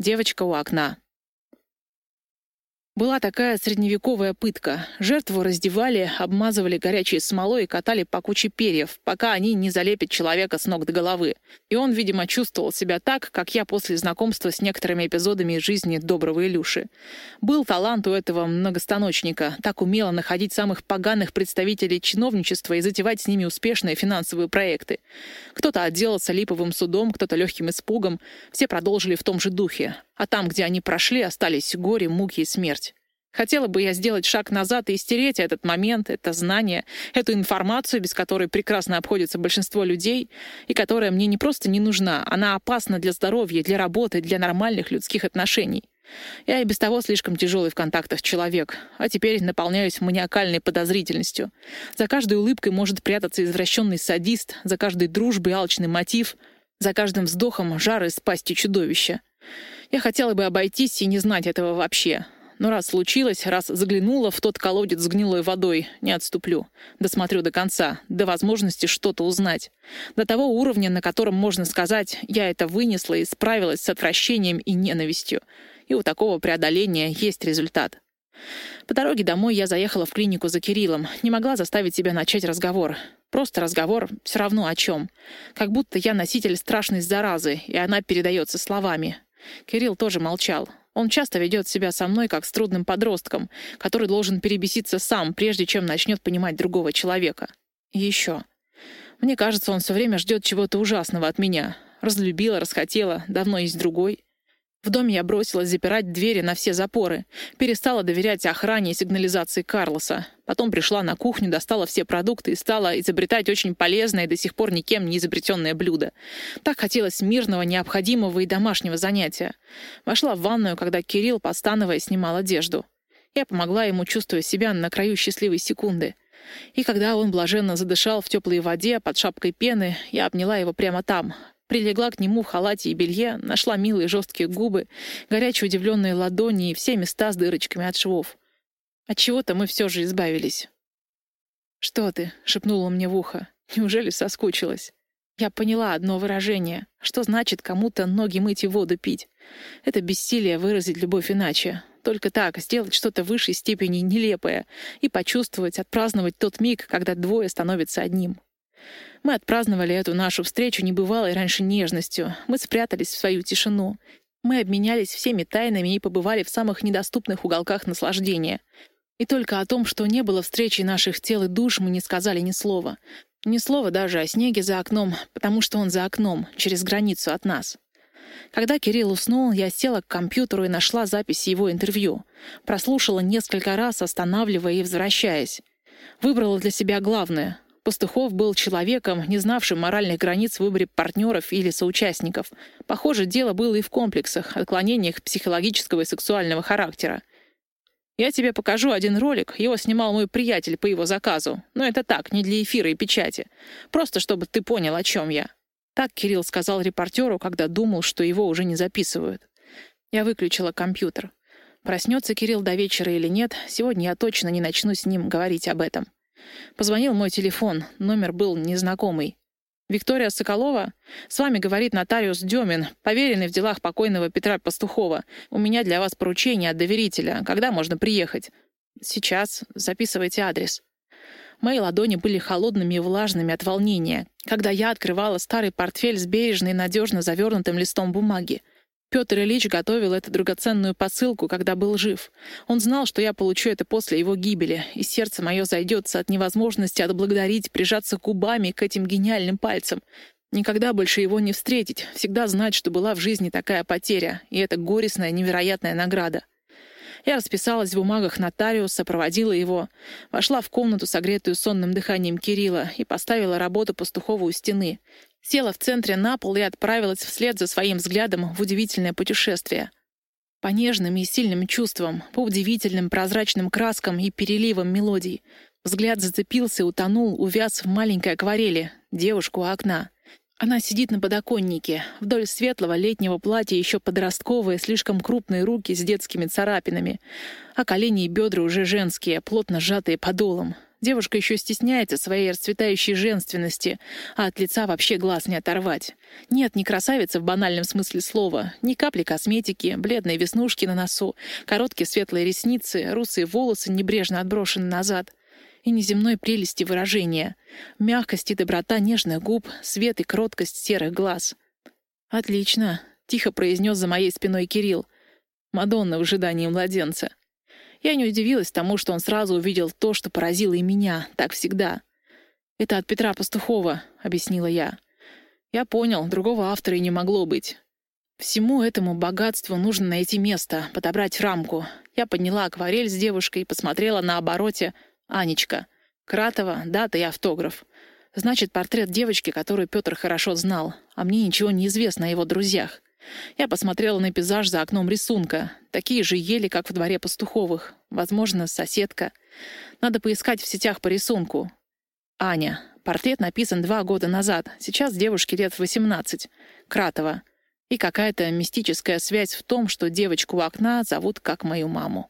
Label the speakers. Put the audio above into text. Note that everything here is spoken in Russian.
Speaker 1: Девочка у окна. Была такая средневековая пытка. Жертву раздевали, обмазывали горячей смолой и катали по куче перьев, пока они не залепят человека с ног до головы. И он, видимо, чувствовал себя так, как я после знакомства с некоторыми эпизодами из жизни доброго Илюши. Был талант у этого многостаночника, так умело находить самых поганых представителей чиновничества и затевать с ними успешные финансовые проекты. Кто-то отделался липовым судом, кто-то легким испугом. Все продолжили в том же духе. А там, где они прошли, остались горе, муки и смерть. Хотела бы я сделать шаг назад и стереть этот момент, это знание, эту информацию, без которой прекрасно обходится большинство людей, и которая мне не просто не нужна, она опасна для здоровья, для работы, для нормальных людских отношений. Я и без того слишком тяжелый в контактах человек, а теперь наполняюсь маниакальной подозрительностью. За каждой улыбкой может прятаться извращенный садист, за каждой дружбой алчный мотив, за каждым вздохом жар из пасти чудовища. Я хотела бы обойтись и не знать этого вообще, но раз случилось, раз заглянула в тот колодец с гнилой водой, не отступлю. Досмотрю до конца, до возможности что-то узнать. До того уровня, на котором можно сказать, я это вынесла и справилась с отвращением и ненавистью. И у такого преодоления есть результат. По дороге домой я заехала в клинику за Кириллом. Не могла заставить себя начать разговор. Просто разговор все равно о чем. Как будто я носитель страшной заразы, и она передается словами. Кирилл тоже молчал. Он часто ведет себя со мной как с трудным подростком, который должен перебеситься сам, прежде чем начнет понимать другого человека. Еще. Мне кажется, он все время ждет чего-то ужасного от меня. Разлюбила, расхотела, давно есть другой. В доме я бросилась запирать двери на все запоры, перестала доверять охране и сигнализации Карлоса. Потом пришла на кухню, достала все продукты и стала изобретать очень полезное и до сих пор никем не изобретенное блюдо. Так хотелось мирного, необходимого и домашнего занятия. Вошла в ванную, когда Кирилл, постановая, снимал одежду. Я помогла ему, чувствуя себя на краю счастливой секунды. И когда он блаженно задышал в теплой воде под шапкой пены, я обняла его прямо там, Прилегла к нему в халате и белье, нашла милые жесткие губы, горячие удивленные ладони и все места с дырочками от швов. От чего-то мы все же избавились. «Что ты?» — шепнула мне в ухо. «Неужели соскучилась?» Я поняла одно выражение. Что значит кому-то ноги мыть и воду пить? Это бессилие выразить любовь иначе. Только так, сделать что-то в высшей степени нелепое и почувствовать, отпраздновать тот миг, когда двое становятся одним. Мы отпраздновали эту нашу встречу небывалой раньше нежностью. Мы спрятались в свою тишину. Мы обменялись всеми тайнами и побывали в самых недоступных уголках наслаждения. И только о том, что не было встречи наших тел и душ, мы не сказали ни слова. Ни слова даже о снеге за окном, потому что он за окном, через границу от нас. Когда Кирилл уснул, я села к компьютеру и нашла записи его интервью. Прослушала несколько раз, останавливая и возвращаясь. Выбрала для себя главное — Пастухов был человеком, не знавшим моральных границ в выборе партнеров или соучастников. Похоже, дело было и в комплексах, отклонениях психологического и сексуального характера. Я тебе покажу один ролик, его снимал мой приятель по его заказу. Но это так, не для эфира и печати. Просто чтобы ты понял, о чем я. Так Кирилл сказал репортеру, когда думал, что его уже не записывают. Я выключила компьютер. Проснется Кирилл до вечера или нет, сегодня я точно не начну с ним говорить об этом. Позвонил мой телефон, номер был незнакомый. «Виктория Соколова? С вами говорит нотариус Демин, поверенный в делах покойного Петра Пастухова. У меня для вас поручение от доверителя. Когда можно приехать?» «Сейчас. Записывайте адрес». Мои ладони были холодными и влажными от волнения, когда я открывала старый портфель с бережно и надежно завернутым листом бумаги. Петр Ильич готовил эту драгоценную посылку, когда был жив. Он знал, что я получу это после его гибели, и сердце мое зайдется от невозможности отблагодарить, прижаться губами к этим гениальным пальцам. Никогда больше его не встретить, всегда знать, что была в жизни такая потеря, и это горестная, невероятная награда. Я расписалась в бумагах нотариуса, проводила его, вошла в комнату, согретую сонным дыханием Кирилла, и поставила работу пастухову у стены. Села в центре на пол и отправилась вслед за своим взглядом в удивительное путешествие. По нежным и сильным чувствам, по удивительным прозрачным краскам и переливам мелодий. Взгляд зацепился, утонул, увяз в маленькой акварели, девушку у окна. Она сидит на подоконнике. Вдоль светлого летнего платья еще подростковые, слишком крупные руки с детскими царапинами, а колени и бедра уже женские, плотно сжатые подолом. Девушка еще стесняется своей расцветающей женственности, а от лица вообще глаз не оторвать. Нет, не красавица в банальном смысле слова, ни капли косметики, бледные веснушки на носу, короткие светлые ресницы, русые волосы небрежно отброшены назад. И неземной прелести выражения. Мягкость и доброта нежных губ, свет и кроткость серых глаз. «Отлично», — тихо произнес за моей спиной Кирилл. «Мадонна в ожидании младенца». Я не удивилась тому, что он сразу увидел то, что поразило и меня, так всегда. «Это от Петра Пастухова», — объяснила я. Я понял, другого автора и не могло быть. Всему этому богатству нужно найти место, подобрать рамку. Я подняла акварель с девушкой и посмотрела на обороте «Анечка». Кратова, дата и автограф. Значит, портрет девочки, которую Петр хорошо знал, а мне ничего не известно о его друзьях. Я посмотрела на пейзаж за окном рисунка. Такие же ели, как в дворе пастуховых. Возможно, соседка. Надо поискать в сетях по рисунку. Аня. Портрет написан два года назад. Сейчас девушке лет 18. Кратова. И какая-то мистическая связь в том, что девочку у окна зовут как мою маму.